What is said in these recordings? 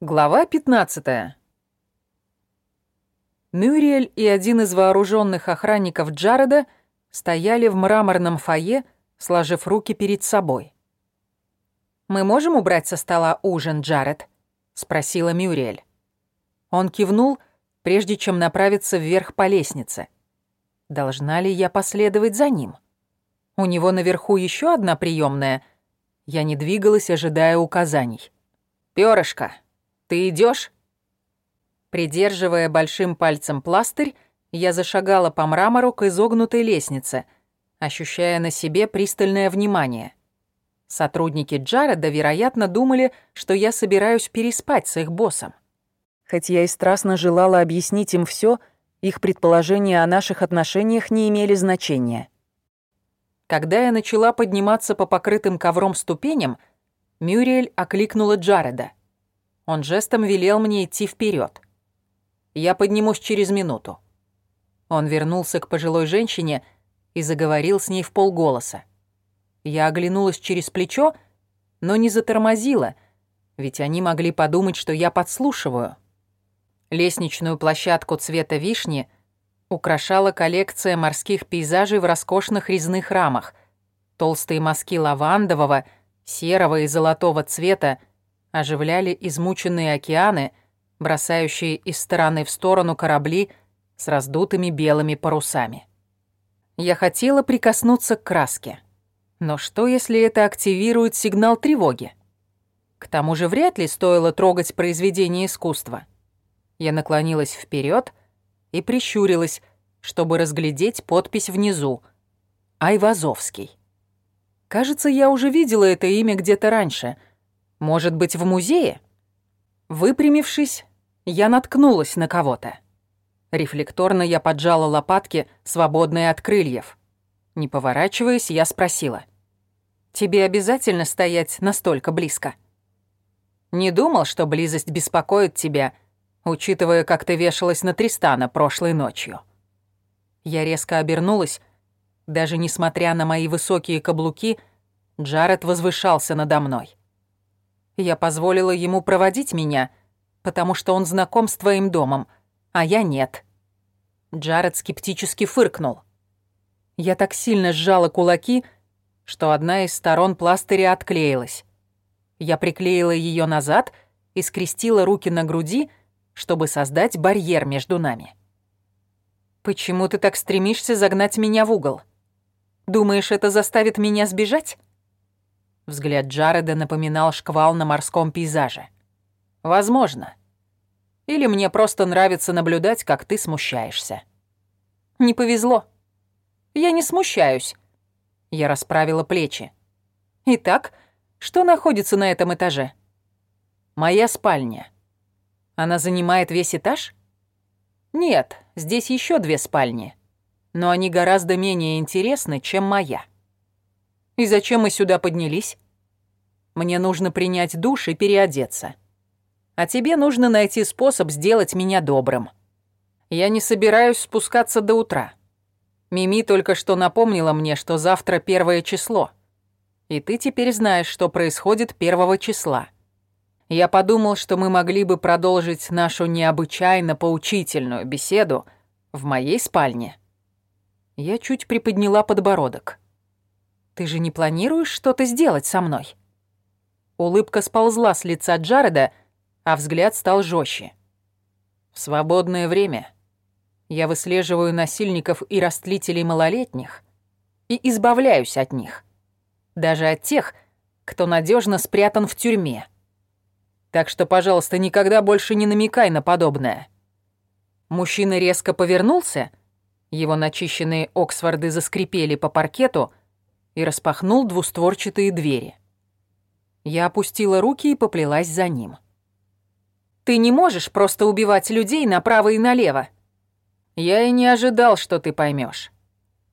Глава 15. Мюриэль и один из вооруженных охранников Джареда стояли в мраморном фойе, сложив руки перед собой. «Мы можем убрать со стола ужин, Джаред?» — спросила Мюриэль. Он кивнул, прежде чем направиться вверх по лестнице. Должна ли я последовать за ним? У него наверху еще одна приемная. Я не двигалась, ожидая указаний. «Пёрышко!» Ты идешь? Придерживая большим пальцем пластырь, я зашагала по мрамору к изогнутой лестнице, ощущая на себе пристальное внимание. Сотрудники Джареда, вероятно, думали, что я собираюсь переспать с их боссом. Хоть я и страстно желала объяснить им все, их предположения о наших отношениях не имели значения. Когда я начала подниматься по покрытым ковром ступеням, Мюриэль окликнула Джареда. Он жестом велел мне идти вперед. Я поднимусь через минуту. Он вернулся к пожилой женщине и заговорил с ней в полголоса. Я оглянулась через плечо, но не затормозила, ведь они могли подумать, что я подслушиваю. Лестничную площадку цвета вишни украшала коллекция морских пейзажей в роскошных резных рамах. Толстые мазки лавандового, серого и золотого цвета оживляли измученные океаны, бросающие из стороны в сторону корабли с раздутыми белыми парусами. Я хотела прикоснуться к краске. Но что, если это активирует сигнал тревоги? К тому же вряд ли стоило трогать произведение искусства. Я наклонилась вперед и прищурилась, чтобы разглядеть подпись внизу. Айвазовский. Кажется, я уже видела это имя где-то раньше — может быть, в музее? Выпрямившись, я наткнулась на кого-то. Рефлекторно я поджала лопатки, свободные от крыльев. Не поворачиваясь, я спросила. «Тебе обязательно стоять настолько близко?» «Не думал, что близость беспокоит тебя, учитывая, как ты вешалась на Тристана прошлой ночью». Я резко обернулась. Даже несмотря на мои высокие каблуки, Джаред возвышался надо мной. Я позволила ему проводить меня, потому что он знаком с твоим домом, а я нет». Джаред скептически фыркнул. Я так сильно сжала кулаки, что одна из сторон пластыря отклеилась. Я приклеила ее назад и скрестила руки на груди, чтобы создать барьер между нами. «Почему ты так стремишься загнать меня в угол? Думаешь, это заставит меня сбежать?» Взгляд Джареда напоминал шквал на морском пейзаже. «Возможно. Или мне просто нравится наблюдать, как ты смущаешься». «Не повезло. Я не смущаюсь». Я расправила плечи. «Итак, что находится на этом этаже?» «Моя спальня. Она занимает весь этаж?» «Нет, здесь еще две спальни, но они гораздо менее интересны, чем моя». И зачем мы сюда поднялись? Мне нужно принять душ и переодеться. А тебе нужно найти способ сделать меня добрым. Я не собираюсь спускаться до утра. Мими только что напомнила мне, что завтра первое число. И ты теперь знаешь, что происходит первого числа. Я подумал, что мы могли бы продолжить нашу необычайно поучительную беседу в моей спальне. Я чуть приподняла подбородок. Ты же не планируешь что-то сделать со мной?» Улыбка сползла с лица Джареда, а взгляд стал жестче. «В свободное время я выслеживаю насильников и растлителей малолетних и избавляюсь от них. Даже от тех, кто надежно спрятан в тюрьме. Так что, пожалуйста, никогда больше не намекай на подобное». Мужчина резко повернулся, его начищенные Оксфорды заскрипели по паркету, и распахнул двустворчатые двери. Я опустила руки и поплелась за ним. «Ты не можешь просто убивать людей направо и налево!» «Я и не ожидал, что ты поймешь.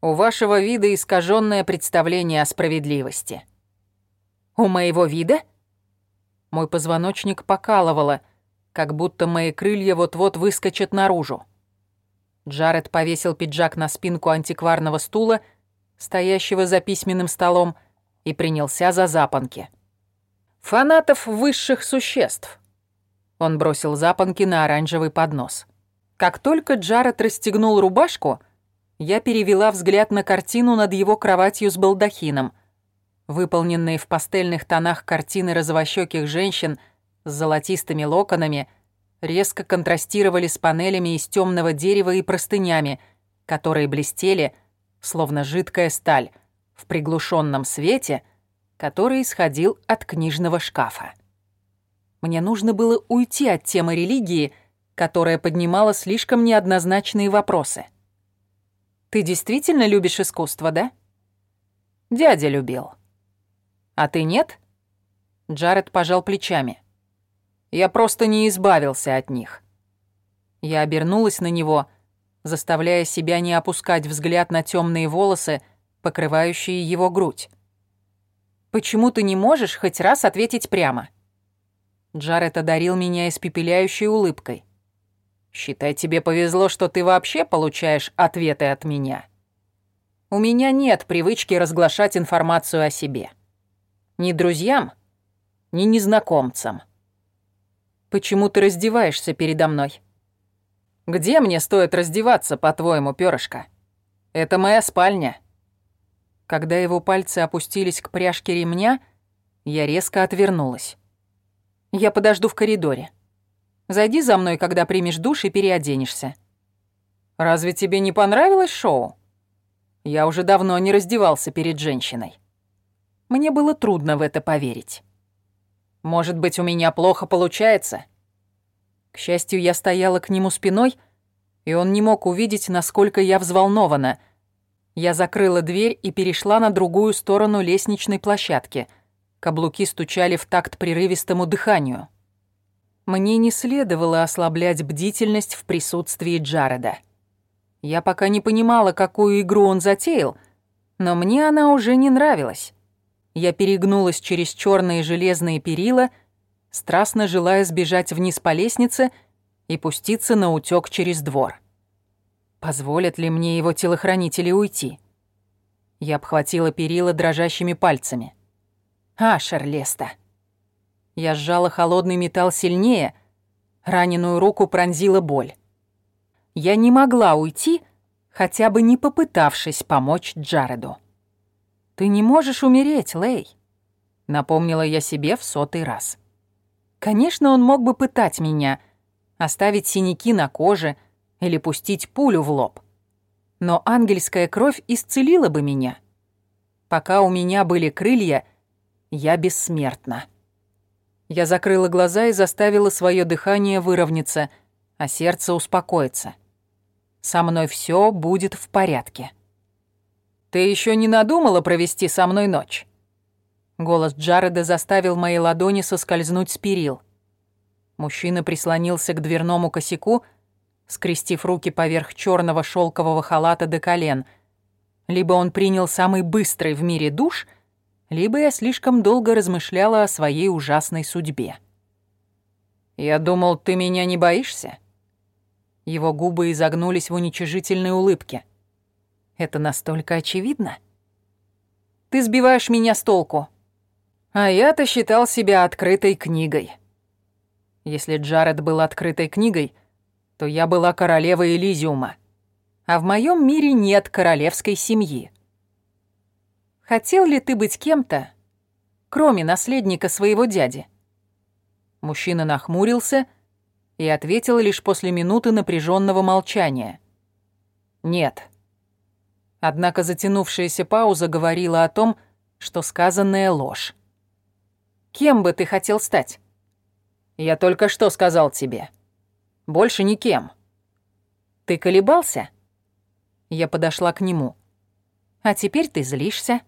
У вашего вида искаженное представление о справедливости». «У моего вида?» Мой позвоночник покалывало, как будто мои крылья вот-вот выскочат наружу. Джаред повесил пиджак на спинку антикварного стула стоящего за письменным столом, и принялся за запонки. «Фанатов высших существ. Он бросил запонки на оранжевый поднос. Как только Джаред расстегнул рубашку, я перевела взгляд на картину над его кроватью с балдахином. Выполненные в пастельных тонах картины розовощеких женщин с золотистыми локонами резко контрастировали с панелями из темного дерева и простынями, которые блестели, словно жидкая сталь, в приглушенном свете, который исходил от книжного шкафа. Мне нужно было уйти от темы религии, которая поднимала слишком неоднозначные вопросы. «Ты действительно любишь искусство, да?» «Дядя любил». «А ты нет?» Джаред пожал плечами. «Я просто не избавился от них». Я обернулась на него, заставляя себя не опускать взгляд на темные волосы, покрывающие его грудь. «Почему ты не можешь хоть раз ответить прямо?» Джаред одарил меня испепеляющей улыбкой. «Считай, тебе повезло, что ты вообще получаешь ответы от меня. У меня нет привычки разглашать информацию о себе. Ни друзьям, ни незнакомцам. Почему ты раздеваешься передо мной? Где мне стоит раздеваться, по-твоему, перышко? Это моя спальня». Когда его пальцы опустились к пряжке ремня, я резко отвернулась. Я подожду в коридоре. Зайди за мной, когда примешь душ и переоденешься. Разве тебе не понравилось шоу? Я уже давно не раздевался перед женщиной. Мне было трудно в это поверить. Может быть, у меня плохо получается? К счастью, я стояла к нему спиной, и он не мог увидеть, насколько я взволнована. Я закрыла дверь и перешла на другую сторону лестничной площадки — Каблуки стучали в такт прерывистому дыханию. Мне не следовало ослаблять бдительность в присутствии Джареда. Я пока не понимала, какую игру он затеял, но мне она уже не нравилась. Я перегнулась через черные железные перила, страстно желая сбежать вниз по лестнице и пуститься на утёк через двор. Позволят ли мне его телохранители уйти? Я обхватила перила дрожащими пальцами. Ашер Леста. Я сжала холодный металл сильнее, раненую руку пронзила боль. Я не могла уйти, хотя бы не попытавшись помочь Джареду. «Ты не можешь умереть, Лей», — напомнила я себе в сотый раз. Конечно, он мог бы пытать меня, оставить синяки на коже или пустить пулю в лоб. Но ангельская кровь исцелила бы меня. Пока у меня были крылья — я бессмертна. Я закрыла глаза и заставила свое дыхание выровняться, а сердце успокоиться. Со мной все будет в порядке. Ты еще не надумала провести со мной ночь? Голос Джареда заставил мои ладони соскользнуть с перил. Мужчина прислонился к дверному косяку, скрестив руки поверх черного шелкового халата до колен. Либо он принял самый быстрый в мире душ, либо я слишком долго размышляла о своей ужасной судьбе. «Я думал, ты меня не боишься?» Его губы изогнулись в уничижительной улыбке. «Это настолько очевидно?» «Ты сбиваешь меня с толку. А я-то считал себя открытой книгой. Если Джаред был открытой книгой, то я была королевой Элизиума. А в моем мире нет королевской семьи. Хотел ли ты быть кем-то, кроме наследника своего дяди?» Мужчина нахмурился и ответил лишь после минуты напряженного молчания. «Нет». Однако затянувшаяся пауза говорила о том, что сказанная ложь. «Кем бы ты хотел стать?» «Я только что сказал тебе. Больше никем». «Ты колебался?» Я подошла к нему. «А теперь ты злишься?»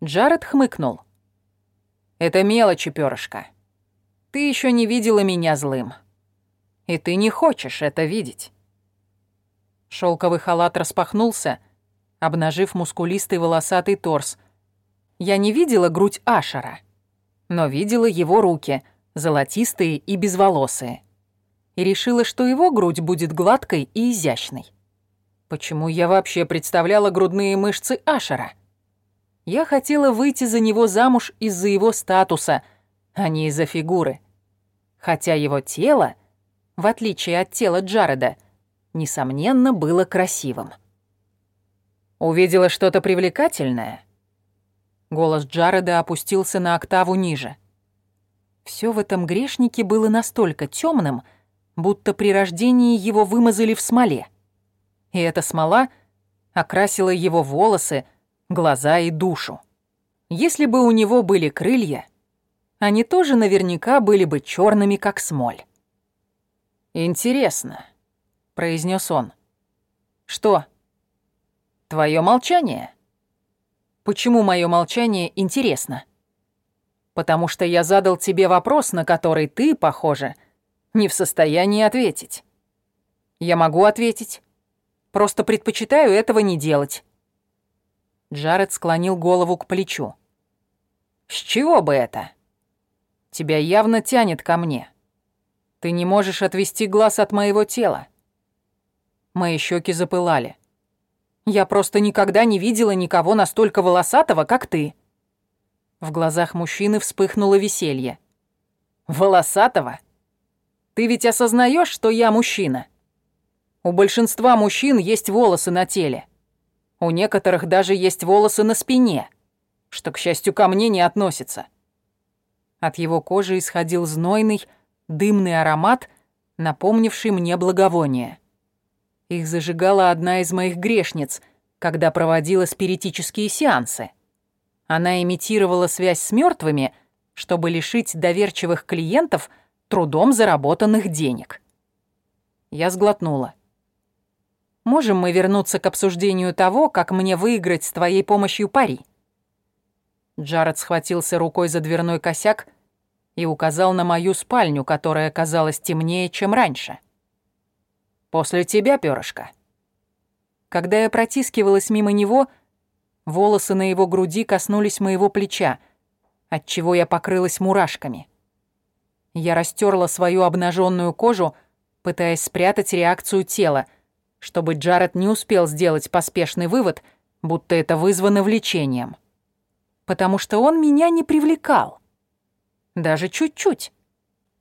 Джаред хмыкнул. «Это мелочи, перышко. Ты еще не видела меня злым. И ты не хочешь это видеть». Шелковый халат распахнулся, обнажив мускулистый волосатый торс. Я не видела грудь Ашера, но видела его руки, золотистые и безволосые. И решила, что его грудь будет гладкой и изящной. Почему я вообще представляла грудные мышцы Ашера? Я хотела выйти за него замуж из-за его статуса, а не из-за фигуры. хотя его тело, в отличие от тела Джареда, несомненно, было красивым. «Увидела что-то привлекательное?» Голос Джареда опустился на октаву ниже. Все в этом грешнике было настолько темным, будто при рождении его вымазали в смоле. И эта смола окрасила его волосы, глаза и душу. Если бы у него были крылья, они тоже наверняка были бы черными, как смоль. «Интересно», — произнес он. «Что? Твое молчание?» «Почему мое молчание интересно?» «Потому что я задал тебе вопрос, на который ты, похоже, не в состоянии ответить». «Я могу ответить. Просто предпочитаю этого не делать». Джаред склонил голову к плечу. «С чего бы это? Тебя явно тянет ко мне. Ты не можешь отвести глаз от моего тела. Мои щеки запылали. Я просто никогда не видела никого настолько волосатого, как ты. В глазах мужчины вспыхнуло веселье. Волосатого? Ты ведь осознаешь, что я мужчина? У большинства мужчин есть волосы на теле. У некоторых даже есть волосы на спине, что, к счастью, ко мне не относится. От его кожи исходил знойный, дымный аромат, напомнивший мне благовоние. Их зажигала одна из моих грешниц, когда проводила спиритические сеансы. Она имитировала связь с мертвыми, чтобы лишить доверчивых клиентов трудом заработанных денег. Я сглотнула. «Можем мы вернуться к обсуждению того, как мне выиграть с твоей помощью пари?» Джаред схватился рукой за дверной косяк и указал на мою спальню, которая казалась темнее, чем раньше. «После тебя, перышко». Когда я протискивалась мимо него, волосы на его груди коснулись моего плеча, отчего я покрылась мурашками. Я растерла свою обнаженную кожу, пытаясь спрятать реакцию тела, чтобы Джаред не успел сделать поспешный вывод, будто это вызвано влечением. Потому что он меня не привлекал. Даже чуть-чуть.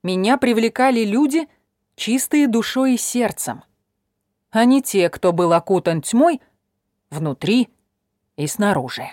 Меня привлекали люди, чистые душой и сердцем, а не те, кто был окутан тьмой внутри и снаружи.